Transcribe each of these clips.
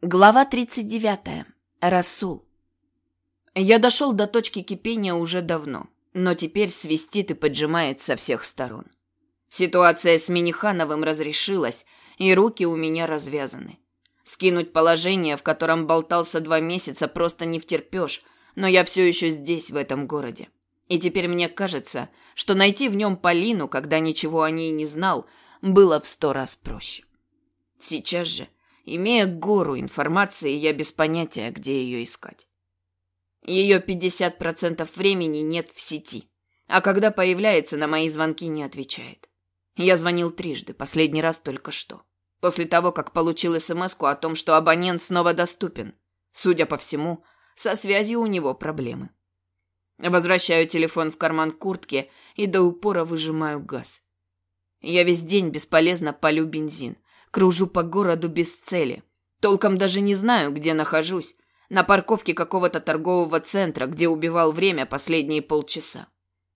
Глава 39. Расул. Я дошел до точки кипения уже давно, но теперь свистит и поджимает со всех сторон. Ситуация с Минихановым разрешилась, и руки у меня развязаны. Скинуть положение, в котором болтался два месяца, просто не втерпешь, но я все еще здесь, в этом городе. И теперь мне кажется, что найти в нем Полину, когда ничего о ней не знал, было в сто раз проще. Сейчас же Имея гору информации, я без понятия, где ее искать. Ее 50% времени нет в сети, а когда появляется, на мои звонки не отвечает. Я звонил трижды, последний раз только что. После того, как получил смс о том, что абонент снова доступен. Судя по всему, со связью у него проблемы. Возвращаю телефон в карман куртки и до упора выжимаю газ. Я весь день бесполезно полю бензин – Кружу по городу без цели. Толком даже не знаю, где нахожусь. На парковке какого-то торгового центра, где убивал время последние полчаса.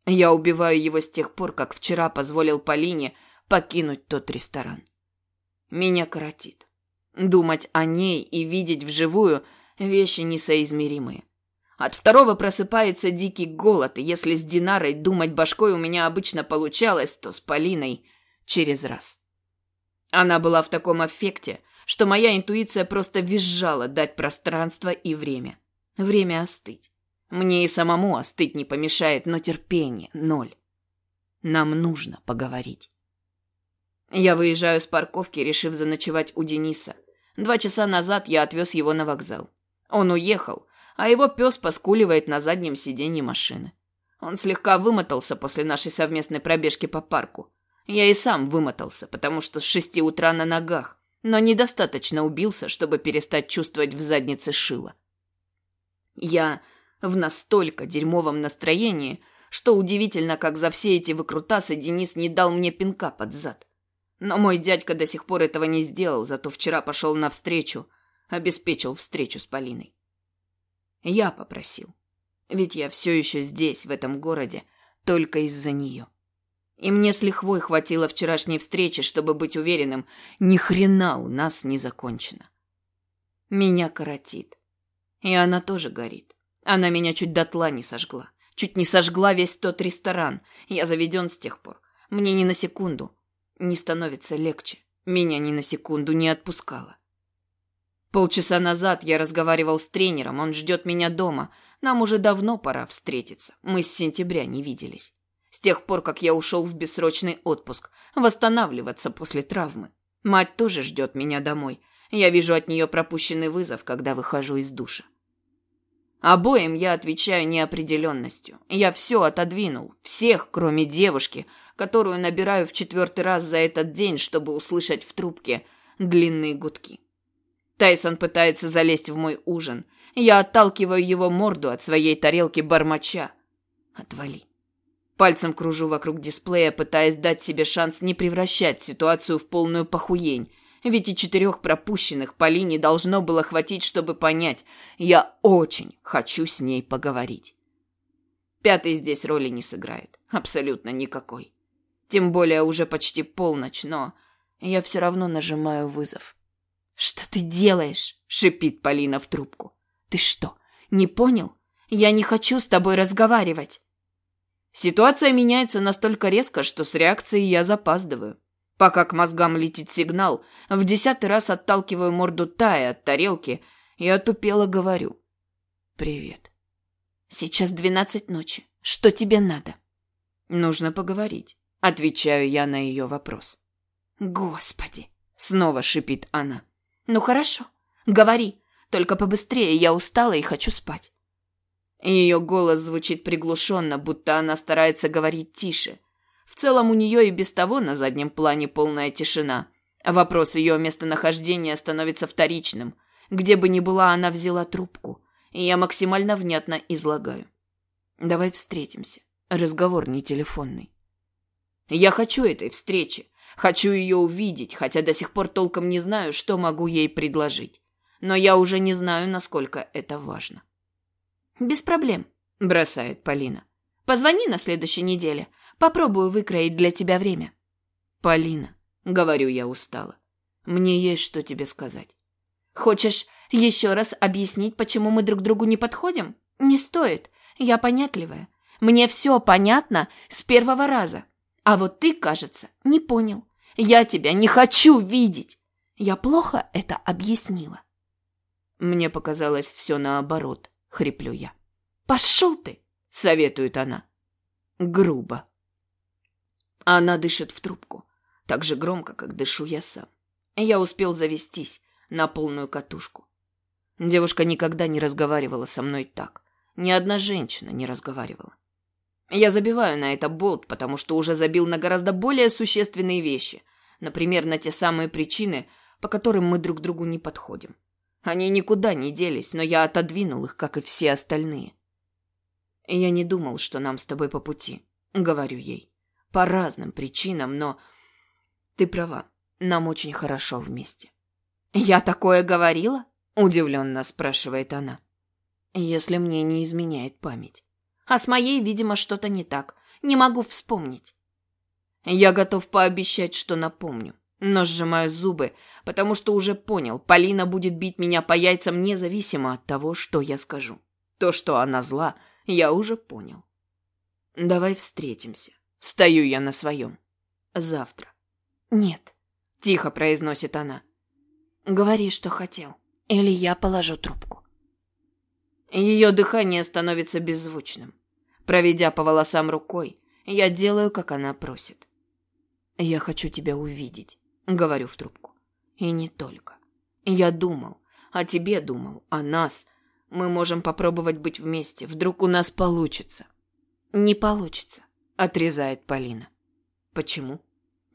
Я убиваю его с тех пор, как вчера позволил Полине покинуть тот ресторан. Меня коротит. Думать о ней и видеть вживую – вещи несоизмеримые. От второго просыпается дикий голод, и если с Динарой думать башкой у меня обычно получалось, то с Полиной через раз. Она была в таком аффекте, что моя интуиция просто визжала дать пространство и время. Время остыть. Мне и самому остыть не помешает, но терпение ноль. Нам нужно поговорить. Я выезжаю с парковки, решив заночевать у Дениса. Два часа назад я отвез его на вокзал. Он уехал, а его пес поскуливает на заднем сиденье машины. Он слегка вымотался после нашей совместной пробежки по парку. Я и сам вымотался, потому что с шести утра на ногах, но недостаточно убился, чтобы перестать чувствовать в заднице шило. Я в настолько дерьмовом настроении, что удивительно, как за все эти выкрутасы Денис не дал мне пинка под зад. Но мой дядька до сих пор этого не сделал, зато вчера пошел навстречу, обеспечил встречу с Полиной. Я попросил. Ведь я все еще здесь, в этом городе, только из-за нее. И мне с лихвой хватило вчерашней встречи, чтобы быть уверенным, ни хрена у нас не закончено. Меня коротит. И она тоже горит. Она меня чуть дотла не сожгла. Чуть не сожгла весь тот ресторан. Я заведен с тех пор. Мне ни на секунду не становится легче. Меня ни на секунду не отпускала. Полчаса назад я разговаривал с тренером, он ждет меня дома. Нам уже давно пора встретиться. Мы с сентября не виделись тех пор, как я ушел в бессрочный отпуск, восстанавливаться после травмы. Мать тоже ждет меня домой. Я вижу от нее пропущенный вызов, когда выхожу из душа. Обоим я отвечаю неопределенностью. Я все отодвинул, всех, кроме девушки, которую набираю в четвертый раз за этот день, чтобы услышать в трубке длинные гудки. Тайсон пытается залезть в мой ужин. Я отталкиваю его морду от своей тарелки бормоча. Отвали. Пальцем кружу вокруг дисплея, пытаясь дать себе шанс не превращать ситуацию в полную похуень. Ведь и четырех пропущенных по линии должно было хватить, чтобы понять. Я очень хочу с ней поговорить. Пятый здесь роли не сыграет. Абсолютно никакой. Тем более уже почти полночь, но я все равно нажимаю вызов. «Что ты делаешь?» — шипит Полина в трубку. «Ты что, не понял? Я не хочу с тобой разговаривать». Ситуация меняется настолько резко, что с реакцией я запаздываю. Пока к мозгам летит сигнал, в десятый раз отталкиваю морду Тая от тарелки и отупело говорю. «Привет». «Сейчас двенадцать ночи. Что тебе надо?» «Нужно поговорить», — отвечаю я на ее вопрос. «Господи!» — снова шипит она. «Ну хорошо, говори. Только побыстрее, я устала и хочу спать». Ее голос звучит приглушенно, будто она старается говорить тише. В целом у нее и без того на заднем плане полная тишина. Вопрос ее местонахождения становится вторичным. Где бы ни была, она взяла трубку. И я максимально внятно излагаю. Давай встретимся. Разговор не телефонный. Я хочу этой встречи. Хочу ее увидеть, хотя до сих пор толком не знаю, что могу ей предложить. Но я уже не знаю, насколько это важно. «Без проблем», — бросает Полина. «Позвони на следующей неделе. Попробую выкроить для тебя время». «Полина», — говорю я устало, — «мне есть что тебе сказать. Хочешь еще раз объяснить, почему мы друг другу не подходим? Не стоит. Я понятливая. Мне все понятно с первого раза. А вот ты, кажется, не понял. Я тебя не хочу видеть. Я плохо это объяснила. Мне показалось все наоборот, хриплю я. Пошел ты, советует она. Грубо. Она дышит в трубку, так же громко, как дышу я сам. Я успел завестись на полную катушку. Девушка никогда не разговаривала со мной так. Ни одна женщина не разговаривала. Я забиваю на это болт, потому что уже забил на гораздо более существенные вещи. Например, на те самые причины, по которым мы друг другу не подходим. Они никуда не делись, но я отодвинул их, как и все остальные. Я не думал, что нам с тобой по пути, говорю ей. По разным причинам, но... Ты права, нам очень хорошо вместе. Я такое говорила? Удивленно спрашивает она. Если мне не изменяет память. А с моей, видимо, что-то не так. Не могу вспомнить. Я готов пообещать, что напомню, но сжимаю зубы, потому что уже понял, Полина будет бить меня по яйцам независимо от того, что я скажу. То, что она зла, я уже понял. Давай встретимся. Стою я на своем. Завтра. Нет, тихо произносит она. Говори, что хотел, или я положу трубку. Ее дыхание становится беззвучным. Проведя по волосам рукой, я делаю, как она просит. «Я хочу тебя увидеть», — говорю в трубку. «И не только. Я думал, о тебе думал, о нас. Мы можем попробовать быть вместе. Вдруг у нас получится». «Не получится», — отрезает Полина. «Почему?»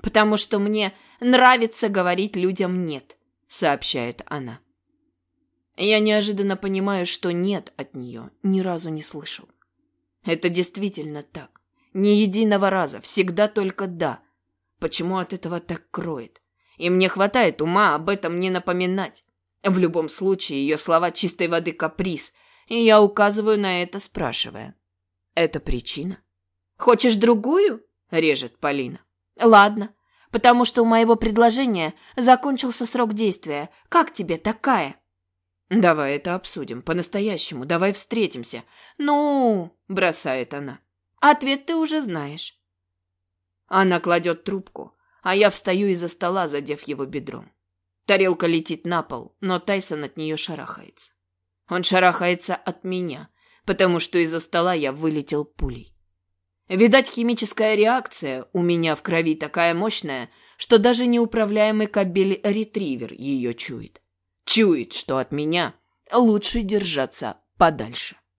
«Потому что мне нравится говорить людям «нет», — сообщает она. Я неожиданно понимаю, что нет от нее ни разу не слышал. Это действительно так. Ни единого раза, всегда только «да». Почему от этого так кроет? И мне хватает ума об этом не напоминать. В любом случае, ее слова чистой воды каприз, и я указываю на это, спрашивая. Это причина? Хочешь другую? Режет Полина. Ладно, потому что у моего предложения закончился срок действия. Как тебе такая? «Давай это обсудим, по-настоящему, давай встретимся». «Ну...» – бросает она. «Ответ ты уже знаешь». Она кладет трубку, а я встаю из-за стола, задев его бедром. Тарелка летит на пол, но Тайсон от нее шарахается. Он шарахается от меня, потому что из-за стола я вылетел пулей. Видать, химическая реакция у меня в крови такая мощная, что даже неуправляемый кабель-ретривер ее чует. Чует, что от меня лучше держаться подальше.